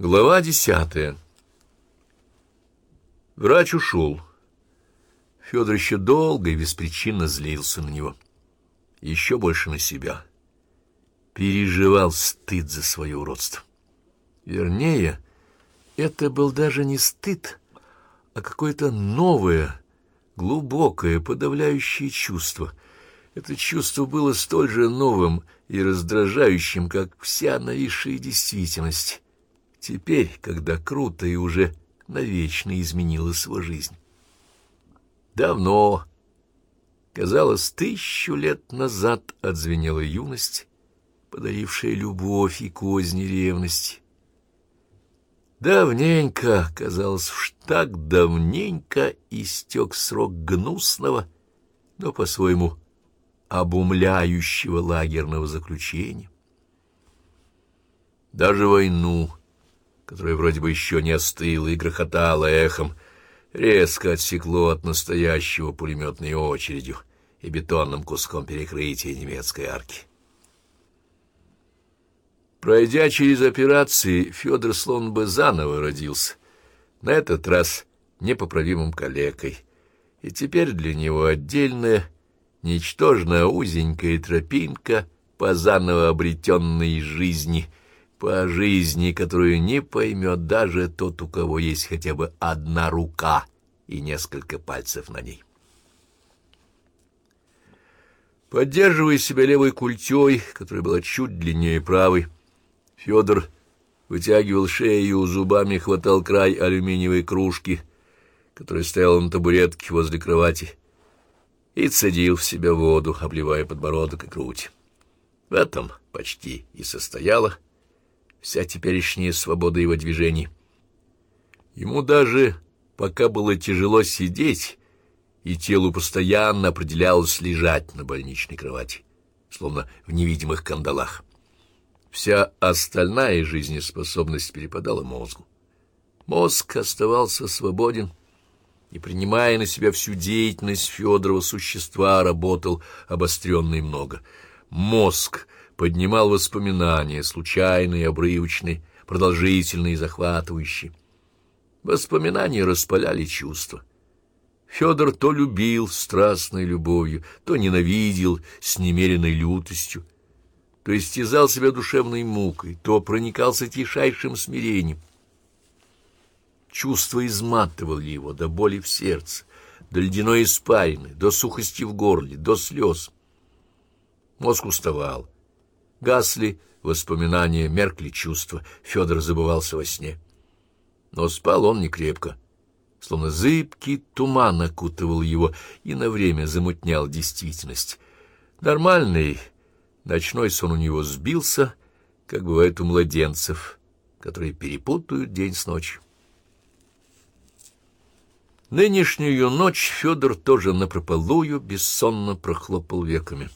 Глава десятая Врач ушел. Федор еще долго и беспричинно злился на него. Еще больше на себя. Переживал стыд за свое уродство. Вернее, это был даже не стыд, а какое-то новое, глубокое, подавляющее чувство. Это чувство было столь же новым и раздражающим, как вся нависшая действительность. Теперь, когда круто и уже навечно изменилась его жизнь. Давно, казалось, тысячу лет назад отзвенела юность, подарившая любовь и козни ревности. Давненько, казалось, уж так давненько истек срок гнусного, но по-своему обумляющего лагерного заключения. Даже войну которое вроде бы еще не остыло и грохотало эхом, резко отсекло от настоящего пулеметной очередью и бетонным куском перекрытия немецкой арки. Пройдя через операции, Федор словно бы заново родился, на этот раз непоправимым калекой, и теперь для него отдельная, ничтожная узенькая тропинка по заново обретенной жизни — по жизни, которую не поймет даже тот, у кого есть хотя бы одна рука и несколько пальцев на ней. Поддерживая себя левой культей, которая была чуть длиннее правой, Федор вытягивал шею, зубами хватал край алюминиевой кружки, которая стояла на табуретке возле кровати, и цедил в себя воду, обливая подбородок и грудь. В этом почти и состояло вся теперешняя свобода его движений. Ему даже, пока было тяжело сидеть, и телу постоянно определялось лежать на больничной кровати, словно в невидимых кандалах. Вся остальная жизнеспособность перепадала мозгу. Мозг оставался свободен, и, принимая на себя всю деятельность Федорова существа, работал обостренно и много. Мозг — поднимал воспоминания, случайные, обрывочные, продолжительные захватывающие. Воспоминания распаляли чувства. Федор то любил страстной любовью, то ненавидел с немеренной лютостью, то истязал себя душевной мукой, то проникался тишайшим смирением. Чувства изматывали его до боли в сердце, до ледяной испарины, до сухости в горле, до слез. Мозг уставал Гасли воспоминания, меркли чувства, Федор забывался во сне. Но спал он не крепко, словно зыбкий туман окутывал его и на время замутнял действительность. Нормальный ночной сон у него сбился, как бывает у младенцев, которые перепутают день с ночью. Нынешнюю ночь Федор тоже напропалую бессонно прохлопал веками.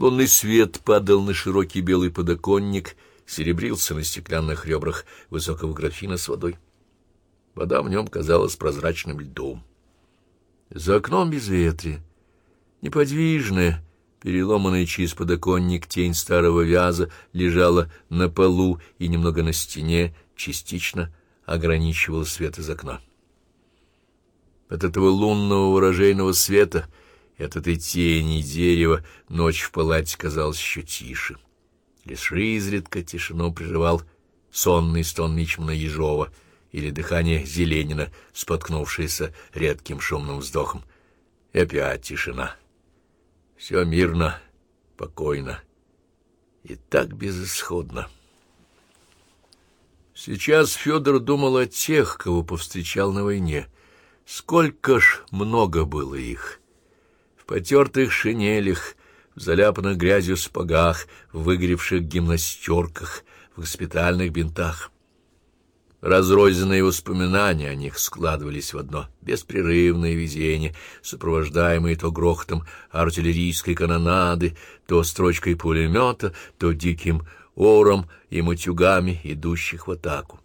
Лунный свет падал на широкий белый подоконник, серебрился на стеклянных ребрах высокого графина с водой. Вода в нем казалась прозрачным льдом. За окном безветрие, неподвижная, переломанная через подоконник тень старого вяза лежала на полу и немного на стене, частично ограничивала свет из окна. От этого лунного выражейного света — от этой тени дерева ночь в палате казалась еще тише. Лишь изредка тишину прерывал сонный стон Мичмана Ежова или дыхание Зеленина, споткнувшееся редким шумным вздохом. И опять тишина. Все мирно, покойно и так безысходно. Сейчас Федор думал о тех, кого повстречал на войне. Сколько ж много было их! Потертых шинелях, в заляпанных грязью спагах, в выгоревших гимнастерках, в госпитальных бинтах. Разрозненные воспоминания о них складывались в одно беспрерывное видение, сопровождаемое то грохотом артиллерийской канонады, то строчкой пулемета, то диким ором и матюгами, идущих в атаку.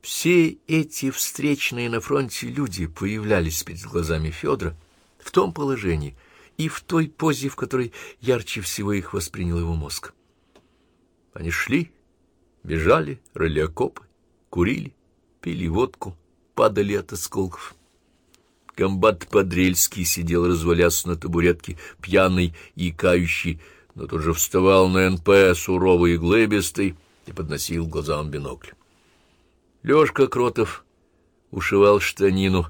Все эти встречные на фронте люди появлялись перед глазами Федора, в том положении и в той позе, в которой ярче всего их воспринял его мозг. Они шли Бежали, рыли окопы, курили, пили водку, падали от осколков. Комбат Подрельский сидел, развалясь на табуретке, пьяный и кающий, но тут же вставал на НП, суровый и глыбистый, и подносил глазам бинокль. Лёшка Кротов ушивал штанину,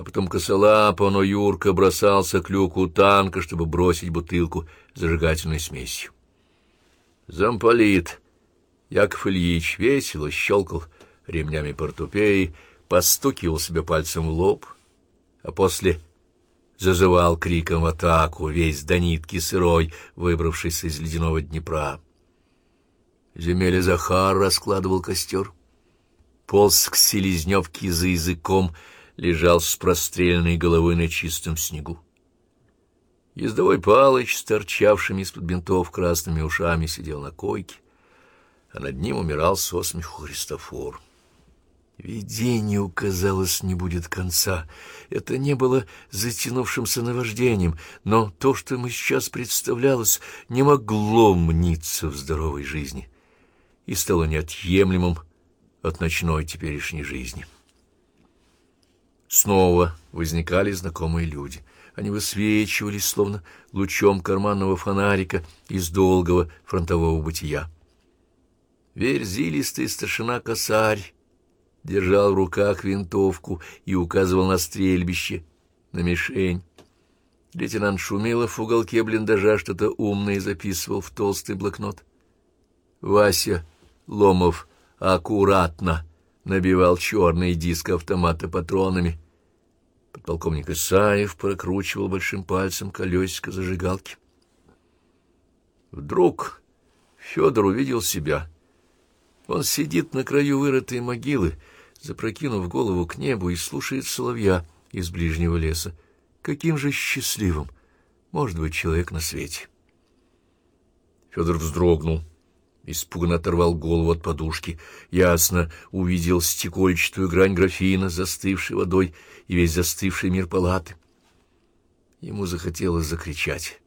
а потом косолапо, но Юрка бросался к люку танка, чтобы бросить бутылку зажигательной смесью. Замполит Яков Ильич весело щелкал ремнями портупеи, постукивал себе пальцем в лоб, а после зазывал криком в атаку, весь до нитки сырой, выбравшись из ледяного Днепра. Земеля Захар раскладывал костер. Полз к селезневке за языком, лежал с простреленной головой на чистом снегу. Ездовой Палыч с торчавшими из-под бинтов красными ушами сидел на койке, а над ним умирал со смеху Христофор. Видению, казалось, не будет конца. Это не было затянувшимся наваждением, но то, что ему сейчас представлялось, не могло мниться в здоровой жизни и стало неотъемлемым от ночной теперешней жизни. Снова возникали знакомые люди. Они высвечивались, словно лучом карманного фонарика из долгого фронтового бытия. Верзилистый старшина-косарь держал в руках винтовку и указывал на стрельбище, на мишень. Лейтенант Шумилов в уголке блиндажа что-то умное записывал в толстый блокнот. Вася Ломов аккуратно набивал черный диск автомата патронами. Подполковник Исаев прокручивал большим пальцем колесико зажигалки. Вдруг Федор увидел себя. Он сидит на краю вырытой могилы, запрокинув голову к небу и слушает соловья из ближнего леса. Каким же счастливым может быть человек на свете? Федор вздрогнул, испуганно оторвал голову от подушки, ясно увидел стекольчатую грань графина, застывшей водой, и весь застывший мир палаты. Ему захотелось закричать.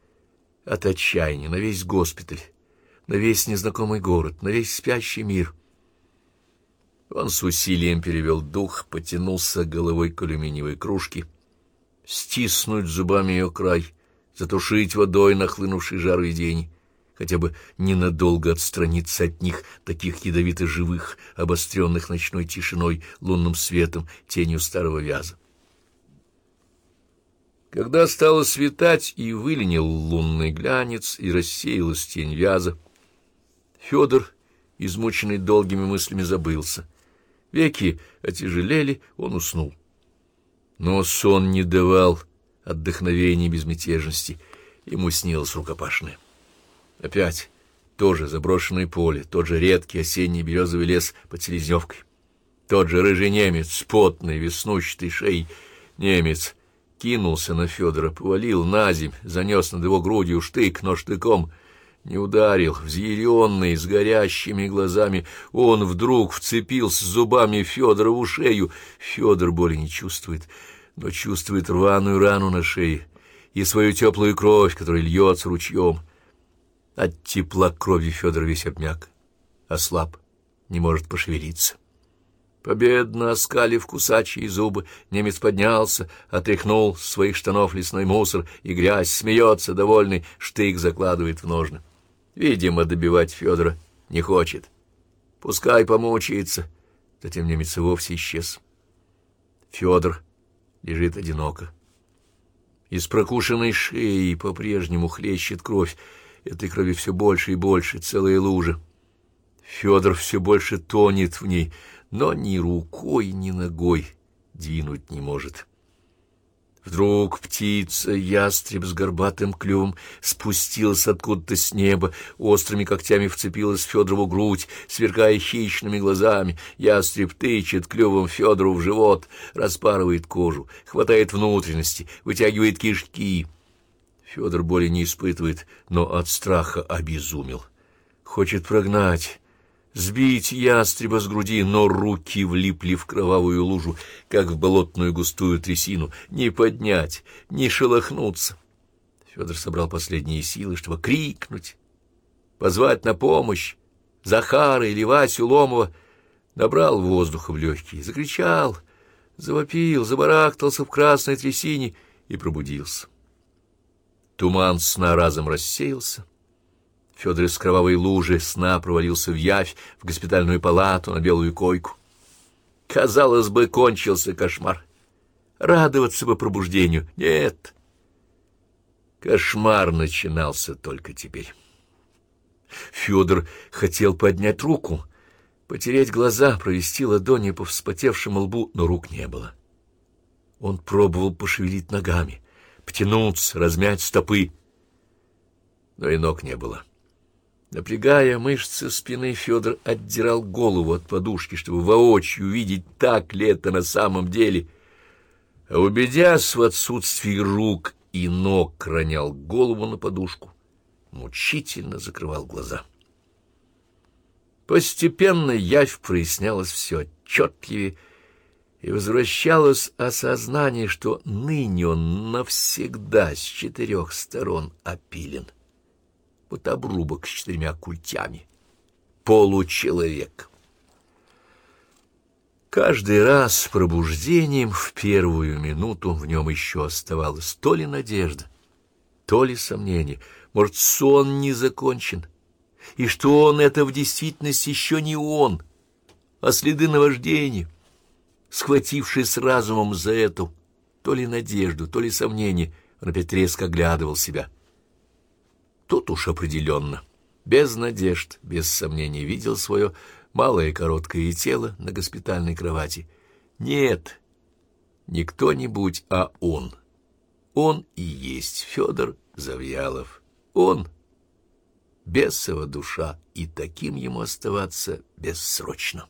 От отчаяния на весь госпиталь, на весь незнакомый город, на весь спящий мир — он с усилием перевел дух, потянулся головой к алюминиевой кружке, стиснуть зубами ее край, затушить водой нахлынувший жар видений, хотя бы ненадолго отстраниться от них, таких ядовито-живых, обостренных ночной тишиной, лунным светом, тенью старого вяза. Когда стало светать и выленил лунный глянец, и рассеялась тень вяза, Федор, измученный долгими мыслями, забылся. Веки отяжелели, он уснул. Но сон не давал отдохновения и безмятежности. Ему снилось рукопашное. Опять тоже заброшенное поле, тот же редкий осенний березовый лес под Селезневкой. Тот же рыжий немец с потной веснущатой шеей. Немец кинулся на Федора, повалил на земь, занес над его грудью штык, но штыком — не ударил, взъяренный, с горящими глазами, он вдруг вцепился зубами Федора в шею. Федор боли не чувствует, но чувствует рваную рану на шее и свою теплую кровь, которая льется ручьем. От тепла крови Федор весь обмяк, ослаб, не может пошевелиться. Победно оскалив кусачие зубы, немец поднялся, отряхнул с своих штанов лесной мусор и грязь, смеется, довольный, штык закладывает в ножны. Видимо, добивать Федора не хочет. Пускай помучается. Затем немец вовсе исчез. Федор лежит одиноко. Из прокушенной шеи по-прежнему хлещет кровь. Этой крови все больше и больше, целые лужи. Федор все больше тонет в ней, но ни рукой, ни ногой двинуть не может. Вдруг птица, ястреб с горбатым клювом, спустилась откуда-то с неба, острыми когтями вцепилась в Федорову грудь, сверкая хищными глазами. Ястреб тычет клювом Федору в живот, распарывает кожу, хватает внутренности, вытягивает кишки. Федор боли не испытывает, но от страха обезумел. Хочет прогнать сбить ястреба с груди, но руки влипли в кровавую лужу, как в болотную густую трясину. Не поднять, не шелохнуться. Федор собрал последние силы, чтобы крикнуть, позвать на помощь, Захара или Васю Ломова, набрал воздуха в легкие, закричал, завопил, забарахтался в красной трясине и пробудился. Туман сна разом рассеялся. Федор из кровавой лужи сна провалился в явь, в госпитальную палату, на белую койку. Казалось бы, кончился кошмар. Радоваться бы пробуждению. Нет. Кошмар начинался только теперь. Федор хотел поднять руку, потереть глаза, провести ладони по вспотевшему лбу, но рук не было. Он пробовал пошевелить ногами, потянуться, размять стопы, но и ног не было. Напрягая мышцы спины, Федор отдирал голову от подушки, чтобы воочию увидеть, так ли это на самом деле. А убедясь в отсутствии рук и ног, ронял голову на подушку, мучительно закрывал глаза. Постепенно явь прояснялась все отчетливее, и возвращалось осознание, что ныне он навсегда с четырех сторон опилен. Вот обрубок с четырьмя культями. Получеловек. Каждый раз с пробуждением в первую минуту в нем еще оставалось то ли надежда, то ли сомнение. Может, сон не закончен, и что он — это в действительности еще не он, а следы наваждения — схватившись разумом за эту, то ли надежду, то ли сомнение, он опять резко оглядывал себя. Тут уж определенно, без надежд, без сомнений, видел свое малое короткое тело на госпитальной кровати. Нет, не кто-нибудь, а он. Он и есть Федор Завьялов. Он — бесова душа, и таким ему оставаться бессрочно.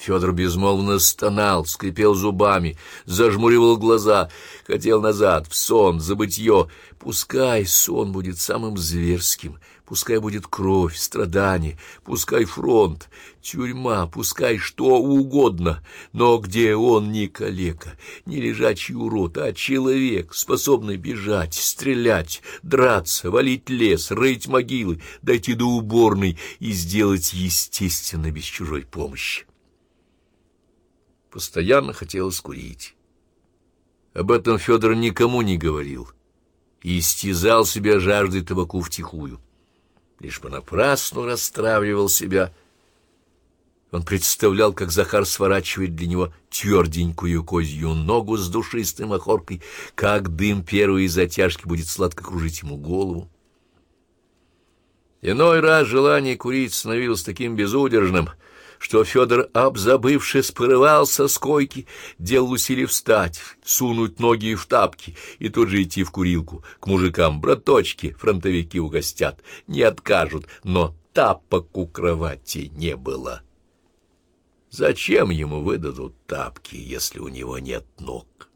Федор безмолвно стонал, скрипел зубами, зажмуривал глаза, хотел назад, в сон, забытье. Пускай сон будет самым зверским, пускай будет кровь, страдания, пускай фронт, тюрьма, пускай что угодно, но где он не калека, не лежачий урод, а человек, способный бежать, стрелять, драться, валить лес, рыть могилы, дойти до уборной и сделать естественно без чужой помощи. Постоянно хотелось курить. Об этом Федор никому не говорил и истязал себя жаждой табаку втихую. Лишь понапрасну расстраивал себя. Он представлял, как Захар сворачивает для него тверденькую козью ногу с душистой махоркой, как дым первой затяжки будет сладко кружить ему голову. Иной раз желание курить становилось таким безудержным — что Федор, обзабывшись, порывался с койки, делал усилие встать, сунуть ноги в тапки и тут же идти в курилку. К мужикам браточки фронтовики угостят, не откажут, но тапок у кровати не было. Зачем ему выдадут тапки, если у него нет ног?